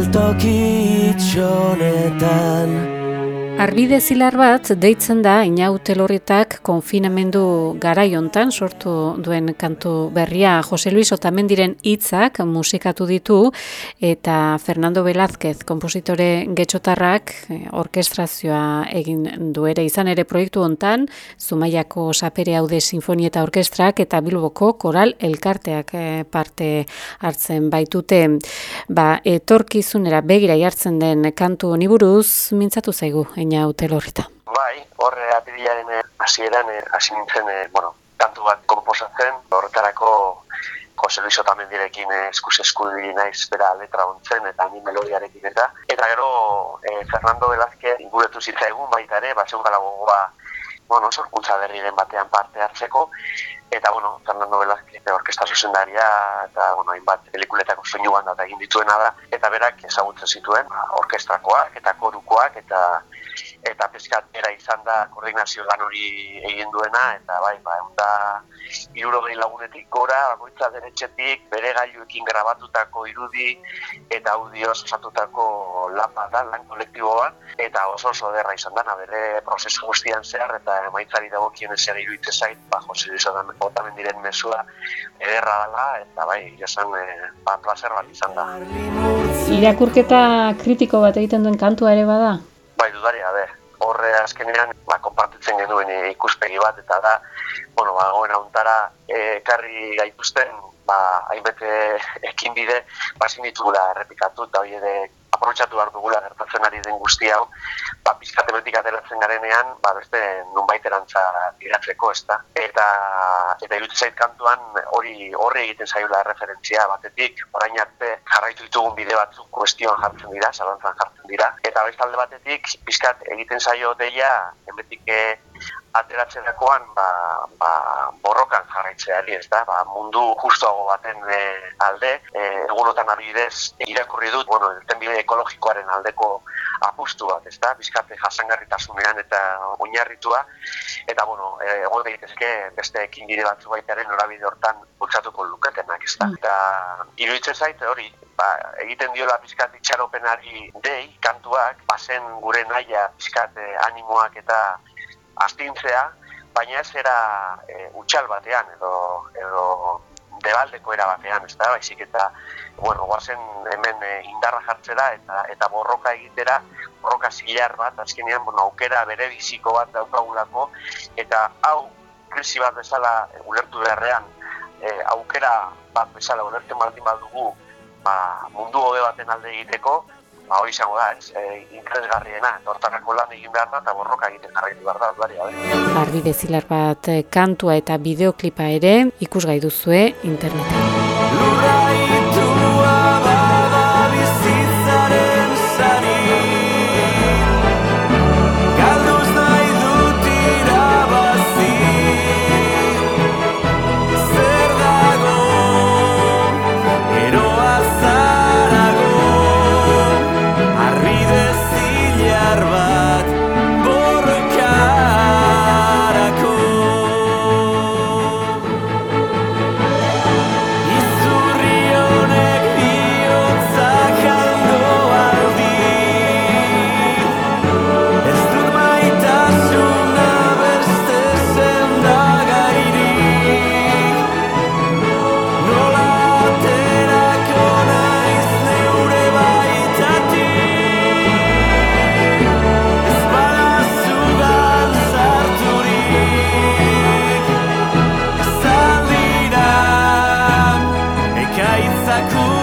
salto gichonetan Arbide zilar bat deitzen da inaute lorretak konfinamendu garaiontan sortu duen kantu berria. Jose Luis Otamendiren hitzak musikatu ditu eta Fernando Velázquez kompositore getxotarrak eh, orkestrazioa egin du ere. Izan ere proiektu hontan Zumaiako Sapere Aude Sinfonieta Orkestrak eta Bilboko Koral Elkarteak eh, parte hartzen baitute. Ba, etorkizunera begira jartzen den kantu honi buruz mintzatu zaigu baina utelorrita. Bai, horre apirilaren eh, hasieran eh, hasi nintzen, eh, bueno, kantu bat komposatzen, horretarako Jose Luis Otamendirekin eskuz eskudi naiz bera letra ontzen eta ni melodiarekin eta. Eta gero eh, Fernando Velázquez inguretu zitzaigun baita ere, bat zeugala gogoa bueno, sorkuntza berri den batean parte hartzeko eta bueno, Fernando Velázquez orkesta zuzendaria eta bueno, hainbat pelikuletako soinu banda egin dituena da. Eta berak ezagutzen zituen ba, orkestrakoak eta korukoak eta eta pizkat era izan da koordinazio lan hori egin duena eta bai ba da lagunetik gora bakoitza deretxetik bere gailuekin grabatutako irudi eta audio osatutako lan bat da lan kolektibo bat eta oso oso derra izan dana bere prozesu guztian zehar eta emaitzari dagokien ez ere iruditzen zait ba Jose Luis otamen diren mesua ederra dela eta bai jasan e, ba placer bat izan da. Irakurketa kritiko bat egiten duen kantua ere bada bai dudari gabe. Horre azkenean ba, konpartitzen genuen ikuspegi bat eta da, bueno, ba, goen hauntara ekarri gaituzten, ba, hainbete ekin bide, ba, zinitugula errepikatu eta hori ere aprobetsatu behar dugula gertatzen ari den guzti hau, ba, pizkate betik ateratzen garenean, ba, beste nunbait erantza diratzeko, ez da. Eta, eta irutu zait kantuan hori horri egiten zaiola referentzia batetik, orain arte jarraitu ditugun bide batzuk kuestioan jartzen dira, zalantzan jartzen dira. Eta beste alde batetik, pizkat egiten zaio deia, enbetik ateratzerakoan ba, ba, borrokan jarraitzeari, ez da, ba, mundu justuago baten e, alde, e, egunotan adibidez irakurri dut, bueno, tenbide ekologikoaren aldeko apustu bat, ez da, bizkate jasangarritasunean eta oinarritua, eta, bueno, e, egon daitezke beste ekin bide batzu baitaren norabide hortan bultzatuko luketenak, ez da. Mm. Eta, iruditzen zaite hori, ba, egiten diola bizkat itxaropenari dei, kantuak, bazen gure naia bizkat animoak eta astintzea, baina ez era e, utxal batean edo, edo debaldeko era batean, ez da, baizik eta, bueno, guazen hemen e, indarra jartzera eta eta borroka egitera, borroka zilar bat, azkenean, bueno, aukera bere biziko bat daukagulako, eta hau, krisi bat bezala e, ulertu beharrean, e, aukera bat bezala ulertu baldin badugu, ba, mundu hobe baten alde egiteko, ba, hori izango da, ez, e, interesgarriena, hortarako lan egin behar da, eta borroka egiten jarraitu behar da, duari, Arbi bezilar bat kantua eta bideoklipa ere ikusgai duzue internetan. I could